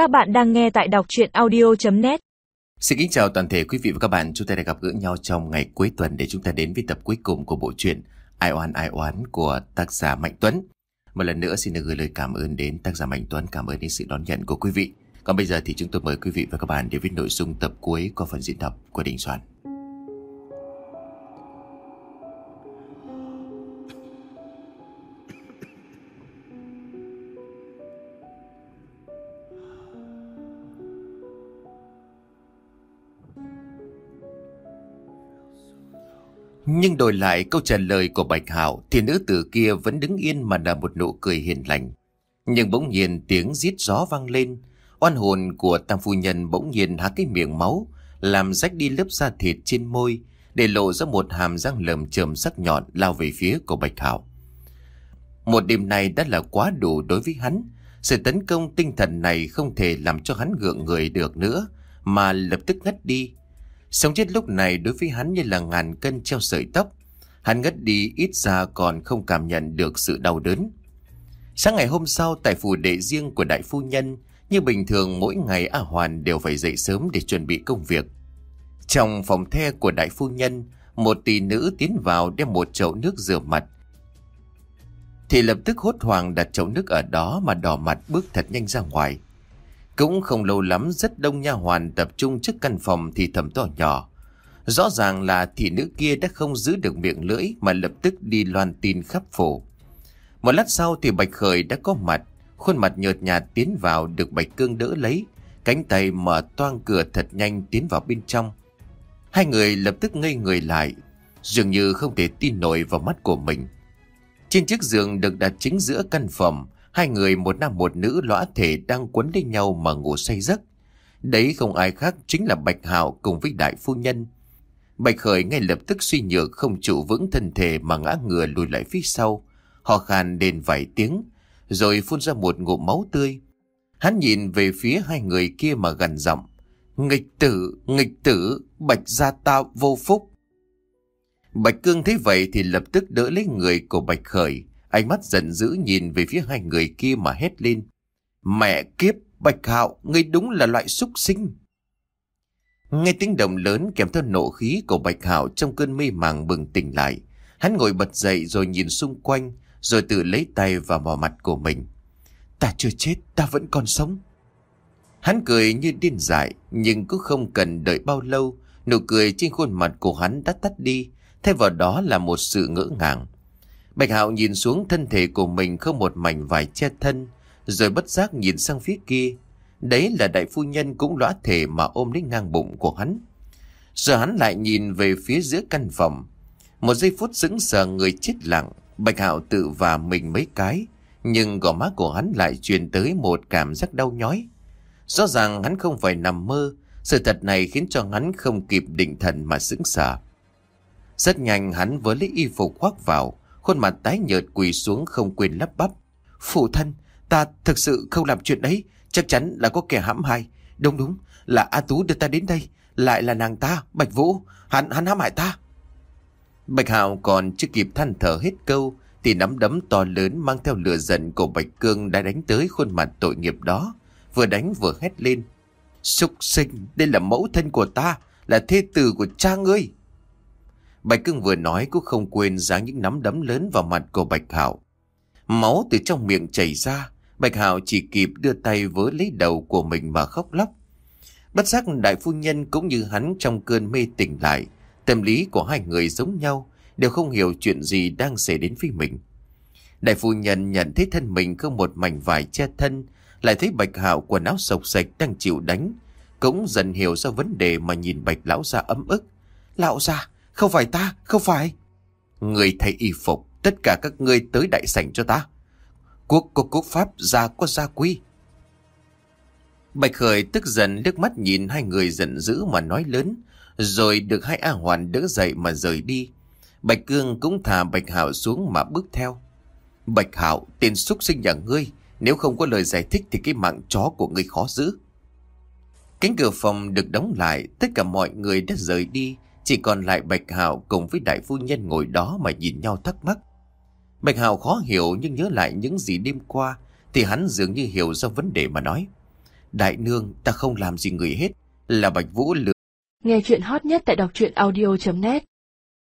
Các bạn đang nghe tại đọc chuyện audio.net Xin kính chào toàn thể quý vị và các bạn. Chúng ta đã gặp gỡ nhau trong ngày cuối tuần để chúng ta đến với tập cuối cùng của bộ truyện Ai oan ai oán của tác giả Mạnh Tuấn. Một lần nữa xin được gửi lời cảm ơn đến tác giả Mạnh Tuấn, cảm ơn đến sự đón nhận của quý vị. Còn bây giờ thì chúng tôi mời quý vị và các bạn đến với nội dung tập cuối qua phần diễn tập của Đình Soạn. Nhưng đổi lại câu trả lời của Bạch Hạo thì nữ tử kia vẫn đứng yên mà nở một nụ cười hiền lành. Nhưng bỗng nhiên tiếng rít gió vang lên, oan hồn của tam phu nhân bỗng nhiên há cái miệng máu, làm rách đi lớp da thịt trên môi, để lộ ra một hàm răng lởm chởm sắc nhọn lao về phía của Bạch Hạo. Một đêm này đã là quá đủ đối với hắn, sự tấn công tinh thần này không thể làm cho hắn gượng người được nữa, mà lập tức ngất đi. Sống chết lúc này đối với hắn như là ngàn cân treo sợi tóc. Hắn ngất đi ít ra còn không cảm nhận được sự đau đớn. Sáng ngày hôm sau tại phủ đệ riêng của đại phu nhân, như bình thường mỗi ngày A Hoàn đều phải dậy sớm để chuẩn bị công việc. Trong phòng the của đại phu nhân, một tỷ nữ tiến vào đem một chậu nước rửa mặt. Thì lập tức hốt hoảng đặt chậu nước ở đó mà đỏ mặt bước thật nhanh ra ngoài. Cũng không lâu lắm rất đông nha hoàn tập trung trước căn phòng thì thầm to nhỏ. Rõ ràng là thị nữ kia đã không giữ được miệng lưỡi mà lập tức đi loan tin khắp phủ. Một lát sau thì Bạch Khởi đã có mặt, khuôn mặt nhợt nhạt tiến vào được Bạch Cương đỡ lấy, cánh tay mở toang cửa thật nhanh tiến vào bên trong. Hai người lập tức ngây người lại, dường như không thể tin nổi vào mắt của mình. Trên chiếc giường được đặt chính giữa căn phòng, Hai người một nam một nữ lõa thể đang quấn lấy nhau mà ngủ say giấc. Đấy không ai khác chính là Bạch Hạo cùng với đại phu nhân. Bạch Khởi ngay lập tức suy nhược không trụ vững thân thể mà ngã ngửa lùi lại phía sau. Họ khàn đền vài tiếng, rồi phun ra một ngụm máu tươi. Hắn nhìn về phía hai người kia mà gần giọng. Nghịch tử, nghịch tử, Bạch gia ta vô phúc. Bạch Cương thấy vậy thì lập tức đỡ lấy người của Bạch Khởi. Ánh mắt giận dữ nhìn về phía hai người kia mà hét lên. Mẹ kiếp, Bạch Hạo, ngươi đúng là loại súc sinh. Nghe tiếng động lớn kèm theo nộ khí của Bạch Hạo trong cơn mê màng bừng tỉnh lại. Hắn ngồi bật dậy rồi nhìn xung quanh, rồi tự lấy tay vào mò mặt của mình. Ta chưa chết, ta vẫn còn sống. Hắn cười như điên dại, nhưng cũng không cần đợi bao lâu, nụ cười trên khuôn mặt của hắn đã tắt đi, thay vào đó là một sự ngỡ ngàng. Bạch Hạo nhìn xuống thân thể của mình không một mảnh vải che thân, rồi bất giác nhìn sang phía kia. Đấy là đại phu nhân cũng lõa thể mà ôm lấy ngang bụng của hắn. Giờ hắn lại nhìn về phía giữa căn phòng. Một giây phút sững sờ người chết lặng, Bạch Hạo tự và mình mấy cái, nhưng gò má của hắn lại truyền tới một cảm giác đau nhói. Rõ ràng hắn không phải nằm mơ, sự thật này khiến cho hắn không kịp định thần mà sững sờ. Rất nhanh hắn với lấy y phục khoác vào, Khuôn mặt tái nhợt quỳ xuống không quên lắp bắp. Phụ thân, ta thực sự không làm chuyện đấy. Chắc chắn là có kẻ hãm hại. Đúng đúng, là A Tú đưa ta đến đây. Lại là nàng ta, Bạch Vũ. Hắn, hắn hãm hại ta. Bạch Hạo còn chưa kịp than thở hết câu thì nắm đấm to lớn mang theo lửa giận của Bạch Cương đã đánh tới khuôn mặt tội nghiệp đó. Vừa đánh vừa hét lên. Súc sinh, đây là mẫu thân của ta, là thê tử của cha ngươi. Bạch Cưng vừa nói cũng không quên giáng những nắm đấm lớn vào mặt của Bạch Hạo. Máu từ trong miệng chảy ra, Bạch Hạo chỉ kịp đưa tay vớ lấy đầu của mình mà khóc lóc. Bất giác đại phu nhân cũng như hắn trong cơn mê tỉnh lại, tâm lý của hai người giống nhau, đều không hiểu chuyện gì đang xảy đến với mình. Đại phu nhân nhận thấy thân mình không một mảnh vải che thân, lại thấy Bạch Hạo quần áo sộc sạch đang chịu đánh, cũng dần hiểu ra vấn đề mà nhìn Bạch lão ra ấm ức. Lão ra, không phải ta, không phải. Người thay y phục, tất cả các ngươi tới đại sảnh cho ta. Quốc có quốc pháp, gia có gia quy. Bạch Khởi tức giận nước mắt nhìn hai người giận dữ mà nói lớn, rồi được hai A Hoàn đỡ dậy mà rời đi. Bạch Cương cũng thả Bạch Hạo xuống mà bước theo. Bạch Hạo, tên xúc sinh nhà ngươi, nếu không có lời giải thích thì cái mạng chó của ngươi khó giữ. Cánh cửa phòng được đóng lại, tất cả mọi người đã rời đi, chỉ còn lại Bạch Hạo cùng với đại phu nhân ngồi đó mà nhìn nhau thắc mắc. Bạch Hạo khó hiểu nhưng nhớ lại những gì đêm qua thì hắn dường như hiểu ra vấn đề mà nói. Đại nương, ta không làm gì người hết, Là Bạch Vũ lừa Nghe chuyện hot nhất tại đọc truyện audio.net